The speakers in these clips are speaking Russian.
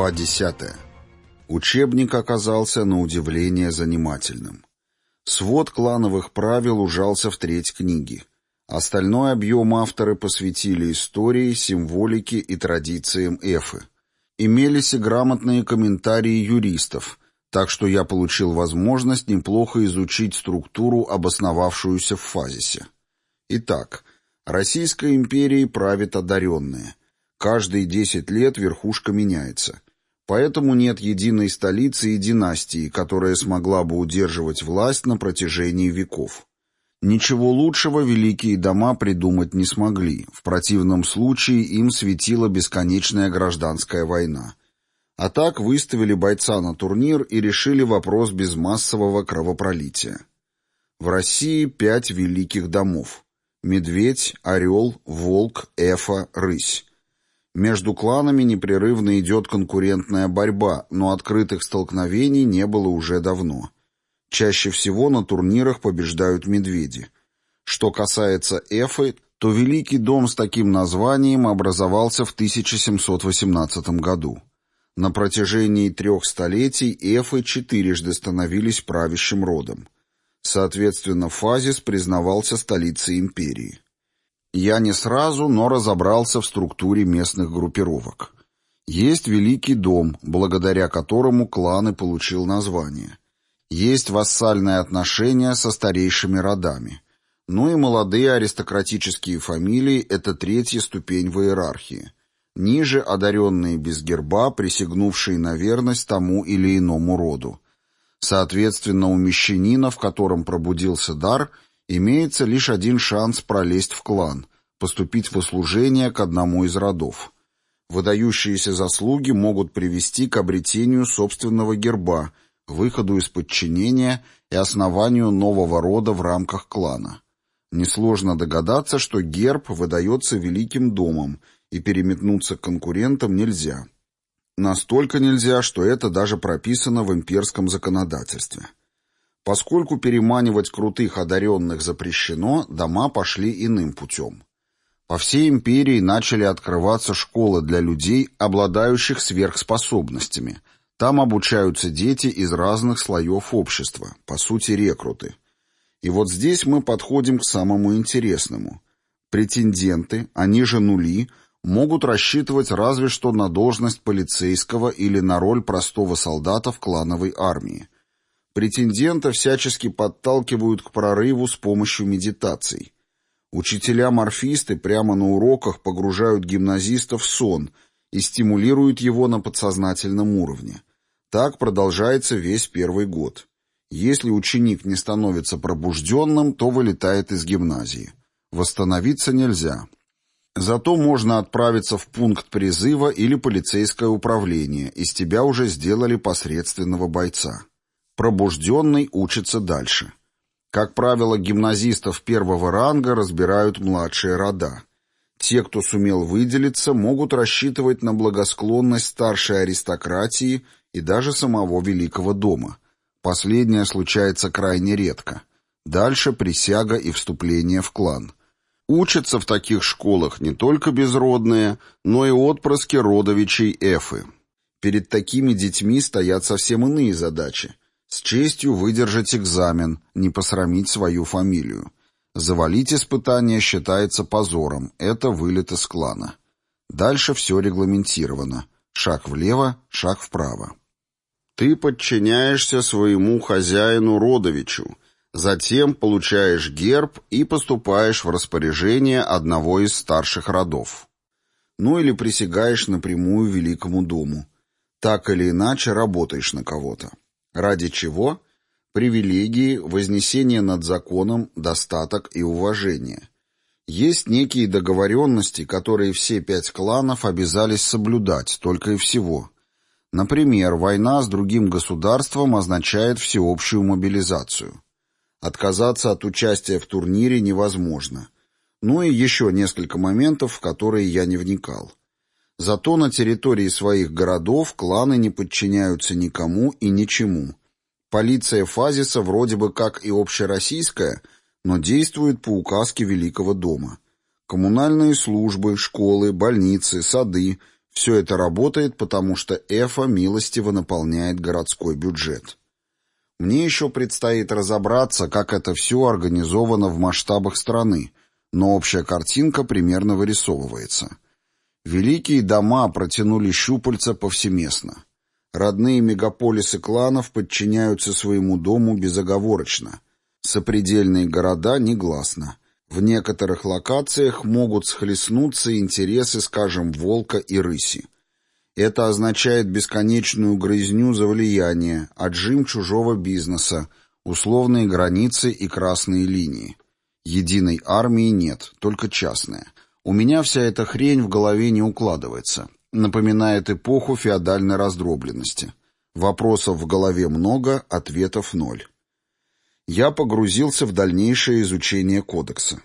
Глава 10. Учебник оказался на удивление занимательным. Свод клановых правил ужался в треть книги. Остальной объем авторы посвятили истории, символике и традициям эфы. Имелись и грамотные комментарии юристов, так что я получил возможность неплохо изучить структуру, обосновавшуюся в фазисе. Итак, Российской империей правят одаренные. Каждые десять лет верхушка меняется. Поэтому нет единой столицы и династии, которая смогла бы удерживать власть на протяжении веков. Ничего лучшего великие дома придумать не смогли, в противном случае им светила бесконечная гражданская война. А так выставили бойца на турнир и решили вопрос без массового кровопролития. В России пять великих домов. Медведь, Орел, Волк, Эфа, Рысь. Между кланами непрерывно идет конкурентная борьба, но открытых столкновений не было уже давно. Чаще всего на турнирах побеждают медведи. Что касается Эфы, то Великий дом с таким названием образовался в 1718 году. На протяжении трех столетий Эфы четырежды становились правящим родом. Соответственно, Фазис признавался столицей империи. Я не сразу, но разобрался в структуре местных группировок. Есть Великий дом, благодаря которому клан и получил название. Есть вассальные отношения со старейшими родами. Ну и молодые аристократические фамилии – это третья ступень в иерархии. Ниже – одаренные без герба, присягнувшие на верность тому или иному роду. Соответственно, у мещанина, в котором пробудился дар, имеется лишь один шанс пролезть в клан, поступить в услужение к одному из родов. Выдающиеся заслуги могут привести к обретению собственного герба – выходу из подчинения и основанию нового рода в рамках клана. Несложно догадаться, что герб выдается великим домом, и переметнуться к конкурентам нельзя. Настолько нельзя, что это даже прописано в имперском законодательстве. Поскольку переманивать крутых одаренных запрещено, дома пошли иным путем. По всей империи начали открываться школы для людей, обладающих сверхспособностями – там обучаются дети из разных слоев общества, по сути рекруты. И вот здесь мы подходим к самому интересному. Претенденты, они же нули, могут рассчитывать разве что на должность полицейского или на роль простого солдата в клановой армии. Претендента всячески подталкивают к прорыву с помощью медитаций. Учителя-морфисты прямо на уроках погружают гимназиста в сон и стимулируют его на подсознательном уровне. Так продолжается весь первый год. Если ученик не становится пробужденным, то вылетает из гимназии. Восстановиться нельзя. Зато можно отправиться в пункт призыва или полицейское управление, из тебя уже сделали посредственного бойца. Пробужденный учится дальше. Как правило, гимназистов первого ранга разбирают младшие рода. Те, кто сумел выделиться, могут рассчитывать на благосклонность старшей аристократии – и даже самого Великого дома. Последнее случается крайне редко. Дальше присяга и вступление в клан. Учатся в таких школах не только безродные, но и отпрыски родовичей Эфы. Перед такими детьми стоят совсем иные задачи. С честью выдержать экзамен, не посрамить свою фамилию. Завалить испытание считается позором, это вылет из клана. Дальше все регламентировано. Шаг влево, шаг вправо. Ты подчиняешься своему хозяину Родовичу, затем получаешь герб и поступаешь в распоряжение одного из старших родов. Ну или присягаешь напрямую великому дому. Так или иначе работаешь на кого-то. Ради чего? Привилегии, вознесение над законом, достаток и уважение. Есть некие договоренности, которые все пять кланов обязались соблюдать, только и всего – Например, война с другим государством означает всеобщую мобилизацию. Отказаться от участия в турнире невозможно. Ну и еще несколько моментов, в которые я не вникал. Зато на территории своих городов кланы не подчиняются никому и ничему. Полиция Фазиса вроде бы как и общероссийская, но действует по указке Великого дома. Коммунальные службы, школы, больницы, сады Все это работает, потому что ЭФА милостиво наполняет городской бюджет. Мне еще предстоит разобраться, как это все организовано в масштабах страны, но общая картинка примерно вырисовывается. Великие дома протянули щупальца повсеместно. Родные мегаполисы кланов подчиняются своему дому безоговорочно. Сопредельные города негласно. В некоторых локациях могут схлестнуться интересы, скажем, волка и рыси. Это означает бесконечную грызню за влияние, отжим чужого бизнеса, условные границы и красные линии. Единой армии нет, только частная. У меня вся эта хрень в голове не укладывается. Напоминает эпоху феодальной раздробленности. Вопросов в голове много, ответов ноль. Я погрузился в дальнейшее изучение кодекса.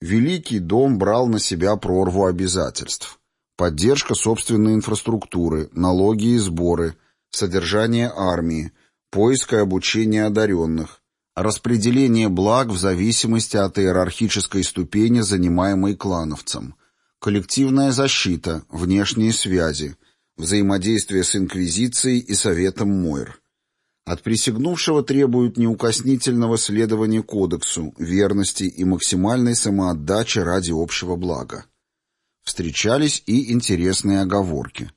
Великий дом брал на себя прорву обязательств. Поддержка собственной инфраструктуры, налоги и сборы, содержание армии, поиск и обучение одаренных, распределение благ в зависимости от иерархической ступени, занимаемой клановцем, коллективная защита, внешние связи, взаимодействие с Инквизицией и Советом Мойр. От присягнувшего требуют неукоснительного следования кодексу, верности и максимальной самоотдачи ради общего блага. Встречались и интересные оговорки.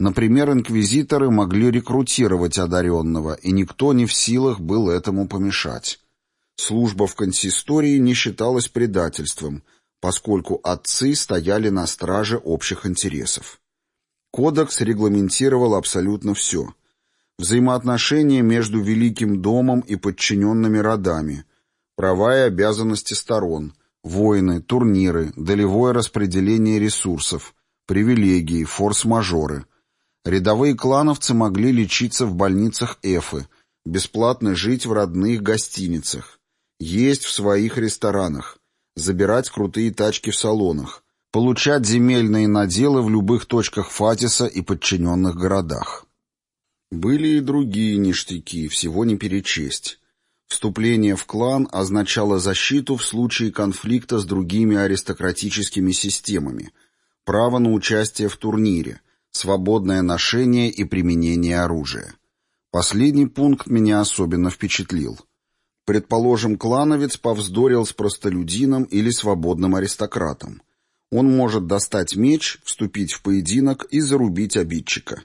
Например, инквизиторы могли рекрутировать одаренного, и никто не в силах был этому помешать. Служба в консистории не считалась предательством, поскольку отцы стояли на страже общих интересов. Кодекс регламентировал абсолютно все. Взаимоотношения между Великим домом и подчиненными родами, права и обязанности сторон, войны, турниры, долевое распределение ресурсов, привилегии, форс-мажоры – Рядовые клановцы могли лечиться в больницах Эфы, бесплатно жить в родных гостиницах, есть в своих ресторанах, забирать крутые тачки в салонах, получать земельные наделы в любых точках Фатиса и подчиненных городах. Были и другие ништяки, всего не перечесть. Вступление в клан означало защиту в случае конфликта с другими аристократическими системами, право на участие в турнире, свободное ношение и применение оружия. Последний пункт меня особенно впечатлил. Предположим, клановец повздорил с простолюдином или свободным аристократом. Он может достать меч, вступить в поединок и зарубить обидчика.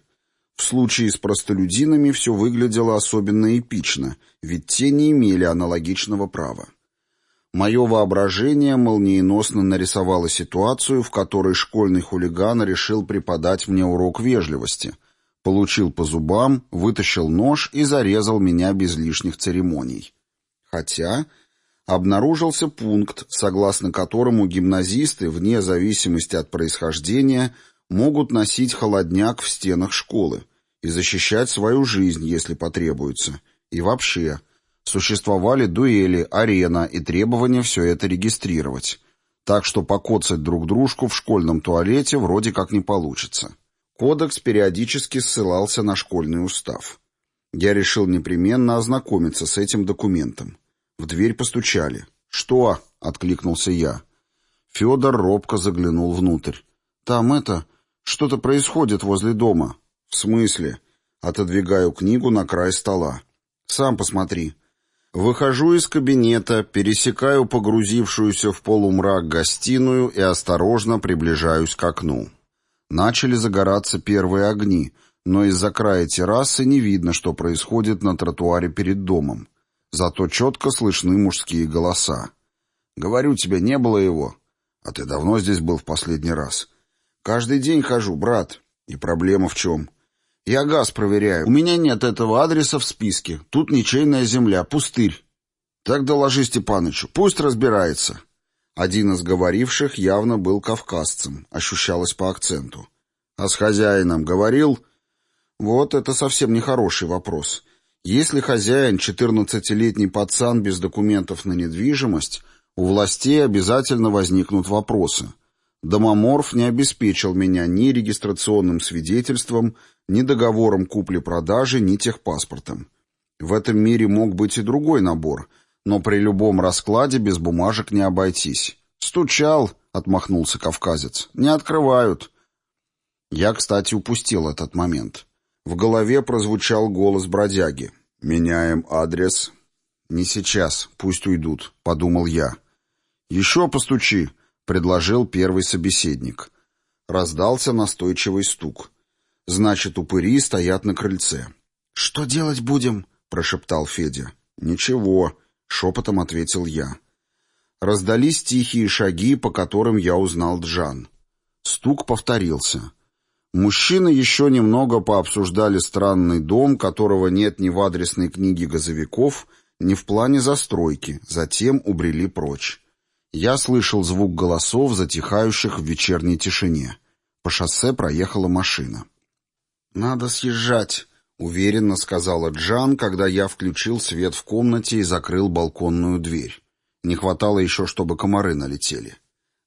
В случае с простолюдинами все выглядело особенно эпично, ведь те не имели аналогичного права. Мое воображение молниеносно нарисовало ситуацию, в которой школьный хулиган решил преподать мне урок вежливости. Получил по зубам, вытащил нож и зарезал меня без лишних церемоний. Хотя обнаружился пункт, согласно которому гимназисты, вне зависимости от происхождения, могут носить холодняк в стенах школы и защищать свою жизнь, если потребуется. И вообще... Существовали дуэли, арена и требования все это регистрировать. Так что покоцать друг дружку в школьном туалете вроде как не получится. Кодекс периодически ссылался на школьный устав. Я решил непременно ознакомиться с этим документом. В дверь постучали. «Что?» — откликнулся я. Федор робко заглянул внутрь. «Там это... Что-то происходит возле дома». «В смысле?» Отодвигаю книгу на край стола. «Сам посмотри». Выхожу из кабинета, пересекаю погрузившуюся в полумрак гостиную и осторожно приближаюсь к окну. Начали загораться первые огни, но из-за края террасы не видно, что происходит на тротуаре перед домом. Зато четко слышны мужские голоса. «Говорю тебе, не было его. А ты давно здесь был в последний раз?» «Каждый день хожу, брат. И проблема в чем?» «Я газ проверяю. У меня нет этого адреса в списке. Тут ничейная земля, пустырь». «Так доложи Степанычу, пусть разбирается». Один из говоривших явно был кавказцем, ощущалось по акценту. «А с хозяином говорил?» «Вот это совсем нехороший вопрос. Если хозяин — четырнадцатилетний пацан без документов на недвижимость, у властей обязательно возникнут вопросы». Домоморф не обеспечил меня ни регистрационным свидетельством, ни договором купли-продажи, ни техпаспортом. В этом мире мог быть и другой набор, но при любом раскладе без бумажек не обойтись. «Стучал», — отмахнулся кавказец. «Не открывают». Я, кстати, упустил этот момент. В голове прозвучал голос бродяги. «Меняем адрес». «Не сейчас, пусть уйдут», — подумал я. «Еще постучи», — предложил первый собеседник. Раздался настойчивый стук. «Значит, упыри стоят на крыльце». «Что делать будем?» — прошептал Федя. «Ничего», — шепотом ответил я. Раздались тихие шаги, по которым я узнал Джан. Стук повторился. Мужчины еще немного пообсуждали странный дом, которого нет ни в адресной книге газовиков, ни в плане застройки, затем убрели прочь. Я слышал звук голосов, затихающих в вечерней тишине. По шоссе проехала машина. «Надо съезжать», — уверенно сказала Джан, когда я включил свет в комнате и закрыл балконную дверь. Не хватало еще, чтобы комары налетели.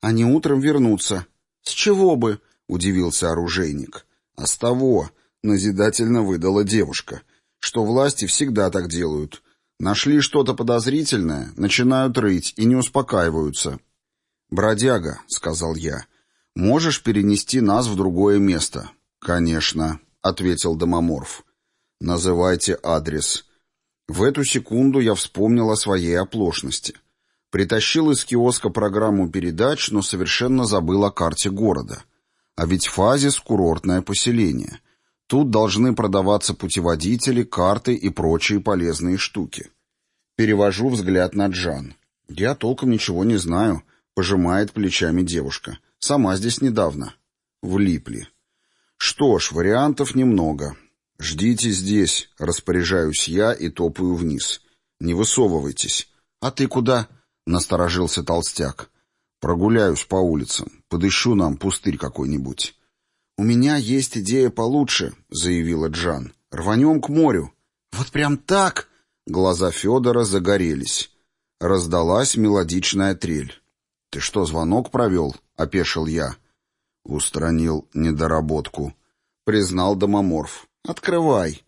«Они утром вернутся». «С чего бы?» — удивился оружейник. «А с того», — назидательно выдала девушка, — «что власти всегда так делают. Нашли что-то подозрительное, начинают рыть и не успокаиваются. «Бродяга», — сказал я, — «можешь перенести нас в другое место?» «Конечно», — ответил Домоморф. «Называйте адрес». В эту секунду я вспомнил о своей оплошности. Притащил из киоска программу передач, но совершенно забыл о карте города. А ведь Фазис — курортное поселение. Тут должны продаваться путеводители, карты и прочие полезные штуки. Перевожу взгляд на Джан. Я толком ничего не знаю, пожимает плечами девушка. Сама здесь недавно. Влипли. Что ж, вариантов немного. Ждите здесь, распоряжаюсь я и топаю вниз. Не высовывайтесь. А ты куда? Насторожился толстяк. Прогуляюсь по улицам, подыщу нам пустырь какой-нибудь. «У меня есть идея получше», — заявила Джан. «Рванем к морю». «Вот прям так?» Глаза Федора загорелись. Раздалась мелодичная трель. «Ты что, звонок провел?» — опешил я. Устранил недоработку. Признал домоморф. «Открывай».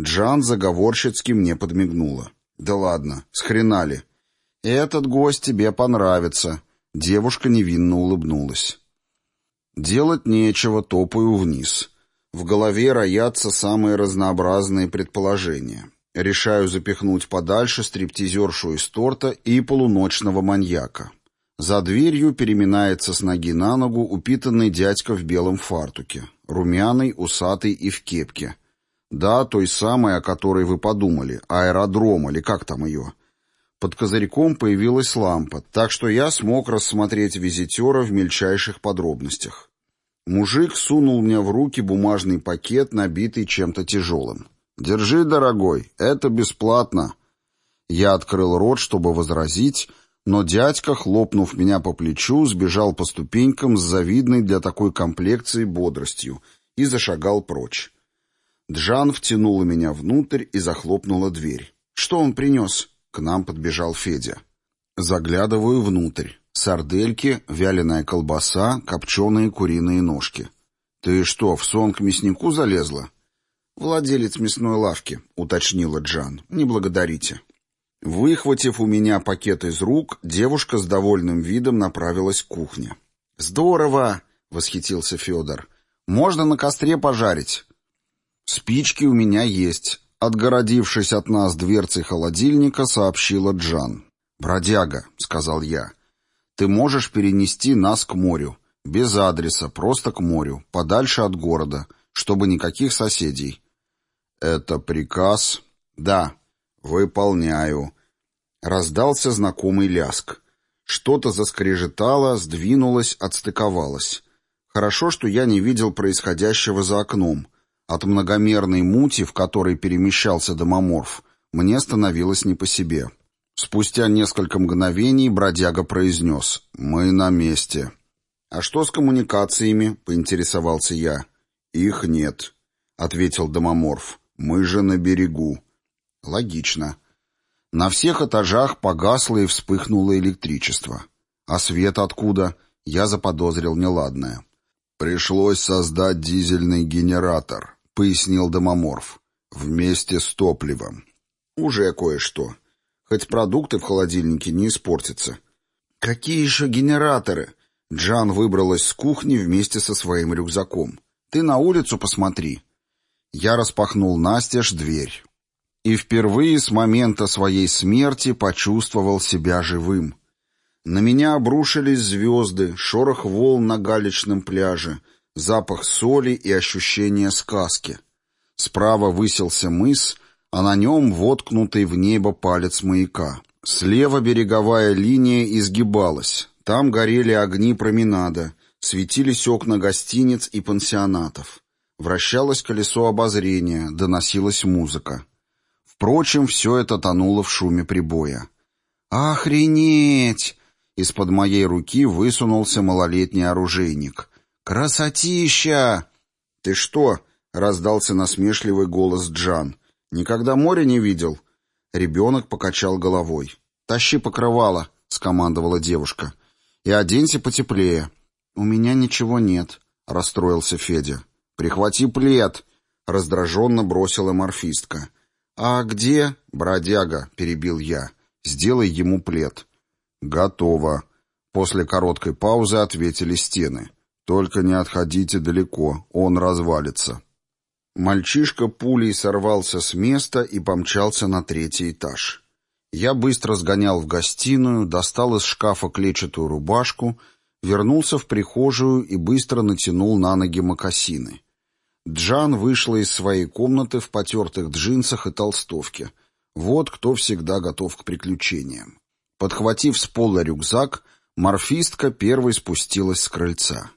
Джан заговорщицки мне подмигнула. «Да ладно, схренали». «Этот гость тебе понравится». Девушка невинно улыбнулась. Делать нечего, топаю вниз. В голове роятся самые разнообразные предположения. Решаю запихнуть подальше стриптизершу из торта и полуночного маньяка. За дверью переминается с ноги на ногу упитанный дядька в белом фартуке. Румяный, усатый и в кепке. Да, той самой, о которой вы подумали, аэродром или как там ее. Под козырьком появилась лампа, так что я смог рассмотреть визитера в мельчайших подробностях. Мужик сунул мне в руки бумажный пакет, набитый чем-то тяжелым. «Держи, дорогой, это бесплатно». Я открыл рот, чтобы возразить, но дядька, хлопнув меня по плечу, сбежал по ступенькам с завидной для такой комплекции бодростью и зашагал прочь. Джан втянула меня внутрь и захлопнула дверь. «Что он принес?» К нам подбежал Федя. Заглядываю внутрь. Сардельки, вяленая колбаса, копченые куриные ножки. «Ты что, в сон к мяснику залезла?» «Владелец мясной лавки», — уточнила Джан. «Не благодарите». Выхватив у меня пакет из рук, девушка с довольным видом направилась к кухне. «Здорово!» — восхитился Федор. «Можно на костре пожарить». «Спички у меня есть», Отгородившись от нас дверцей холодильника, сообщила Джан. «Бродяга», — сказал я, — «ты можешь перенести нас к морю. Без адреса, просто к морю, подальше от города, чтобы никаких соседей». «Это приказ?» «Да». «Выполняю». Раздался знакомый ляск. Что-то заскрежетало, сдвинулось, отстыковалось. Хорошо, что я не видел происходящего за окном — от многомерной мути, в которой перемещался домоморф, мне становилось не по себе. Спустя несколько мгновений бродяга произнес «Мы на месте». «А что с коммуникациями?» — поинтересовался я. «Их нет», — ответил домоморф. «Мы же на берегу». «Логично». На всех этажах погасло и вспыхнуло электричество. А свет откуда? Я заподозрил неладное. Пришлось создать дизельный генератор, — пояснил Домоморф. «Вместе с топливом». «Уже кое-что. Хоть продукты в холодильнике не испортятся». «Какие еще генераторы?» Джан выбралась с кухни вместе со своим рюкзаком. Ты на улицу посмотри». Я распахнул настежь дверь. И впервые с момента своей смерти почувствовал себя живым. На меня обрушились звезды, шорох волн на галечном пляже, запах соли и ощущение сказки. Справа высился мыс, а на нем воткнутый в небо палец маяка. Слева береговая линия изгибалась. Там горели огни променада, светились окна гостиниц и пансионатов. Вращалось колесо обозрения, доносилась музыка. Впрочем, все это тонуло в шуме прибоя. «Охренеть!» Из-под моей руки высунулся малолетний оружейник. «Красотища!» «Ты что?» — раздался насмешливый голос Джан. «Никогда море не видел?» Ребенок покачал головой. «Тащи покрывало», — скомандовала девушка. «И оденься потеплее». «У меня ничего нет», — расстроился Федя. «Прихвати плед», — раздраженно бросила морфистка. «А где?» — бродяга, — перебил я. «Сделай ему плед». «Готово». После короткой паузы ответили стены. «Только не отходите далеко, он развалится». Мальчишка пулей сорвался с места и помчался на третий этаж. Я быстро сгонял в гостиную, достал из шкафа клетчатую рубашку, вернулся в прихожую и быстро натянул на ноги мокасины. Джан вышла из своей комнаты в потертых джинсах и толстовке. Вот кто всегда готов к приключениям. Подхватив с пола рюкзак, морфистка первой спустилась с крыльца.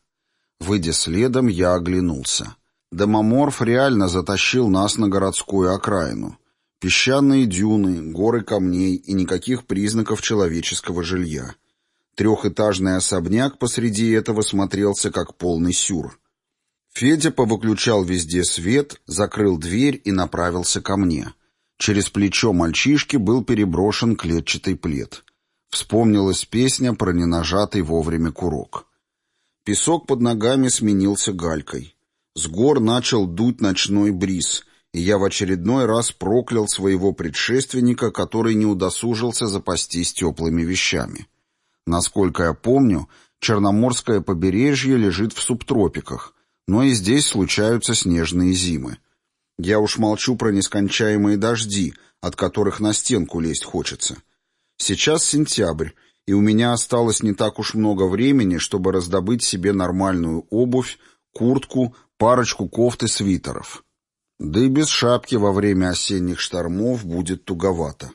Выйдя следом, я оглянулся. Домоморф реально затащил нас на городскую окраину. Песчаные дюны, горы камней и никаких признаков человеческого жилья. Трехэтажный особняк посреди этого смотрелся как полный сюр. Федя повыключал везде свет, закрыл дверь и направился ко мне. Через плечо мальчишки был переброшен клетчатый плед. Вспомнилась песня про ненажатый вовремя курок. Песок под ногами сменился галькой. С гор начал дуть ночной бриз, и я в очередной раз проклял своего предшественника, который не удосужился запастись теплыми вещами. Насколько я помню, Черноморское побережье лежит в субтропиках, но и здесь случаются снежные зимы. Я уж молчу про нескончаемые дожди, от которых на стенку лезть хочется. Сейчас сентябрь, и у меня осталось не так уж много времени, чтобы раздобыть себе нормальную обувь, куртку, парочку кофт и свитеров. Да и без шапки во время осенних штормов будет туговато.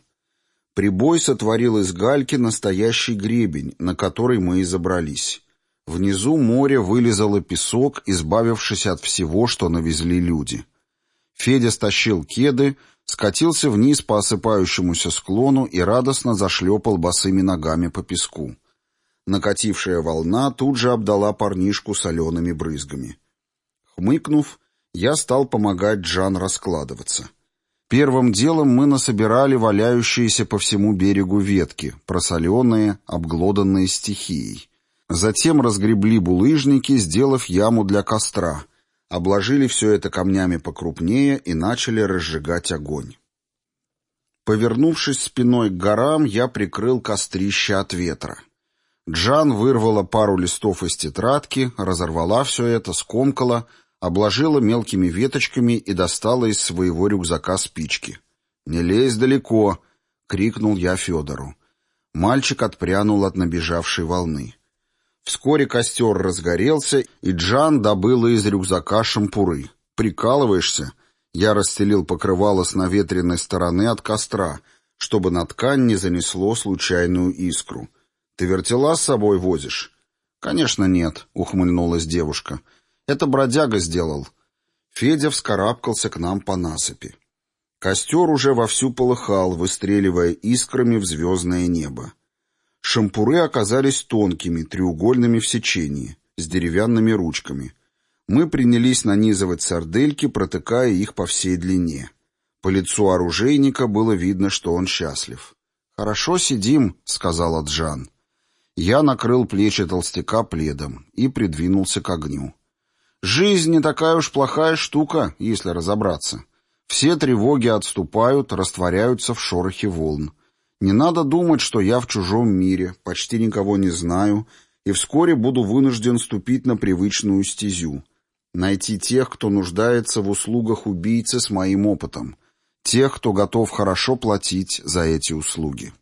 Прибой сотворил из гальки настоящий гребень, на который мы и забрались. Внизу море вылезало песок, избавившись от всего, что навезли люди. Федя стащил кеды, скатился вниз по осыпающемуся склону и радостно зашлепал босыми ногами по песку. Накатившая волна тут же обдала парнишку солеными брызгами. Хмыкнув, я стал помогать Джан раскладываться. Первым делом мы насобирали валяющиеся по всему берегу ветки, просоленные, обглоданные стихией. Затем разгребли булыжники, сделав яму для костра, обложили все это камнями покрупнее и начали разжигать огонь. Повернувшись спиной к горам, я прикрыл кострище от ветра. Джан вырвала пару листов из тетрадки, разорвала все это, скомкала, обложила мелкими веточками и достала из своего рюкзака спички. «Не лезь далеко!» — крикнул я Федору. Мальчик отпрянул от набежавшей волны. Вскоре костер разгорелся, и Джан добыла из рюкзака шампуры. «Прикалываешься?» Я расстелил покрывало с наветренной стороны от костра, чтобы на ткань не занесло случайную искру. «Ты вертела с собой возишь?» «Конечно нет», — ухмыльнулась девушка. «Это бродяга сделал». Федя вскарабкался к нам по насыпи. Костер уже вовсю полыхал, выстреливая искрами в звездное небо. Шампуры оказались тонкими, треугольными в сечении, с деревянными ручками. Мы принялись нанизывать сардельки, протыкая их по всей длине. По лицу оружейника было видно, что он счастлив. «Хорошо сидим», — сказал Джан. Я накрыл плечи толстяка пледом и придвинулся к огню. «Жизнь не такая уж плохая штука, если разобраться. Все тревоги отступают, растворяются в шорохе волн. Не надо думать, что я в чужом мире, почти никого не знаю, и вскоре буду вынужден ступить на привычную стезю. найти тех, кто нуждается в услугах убийцы с моим опытом, тех, кто готов хорошо платить за эти услуги.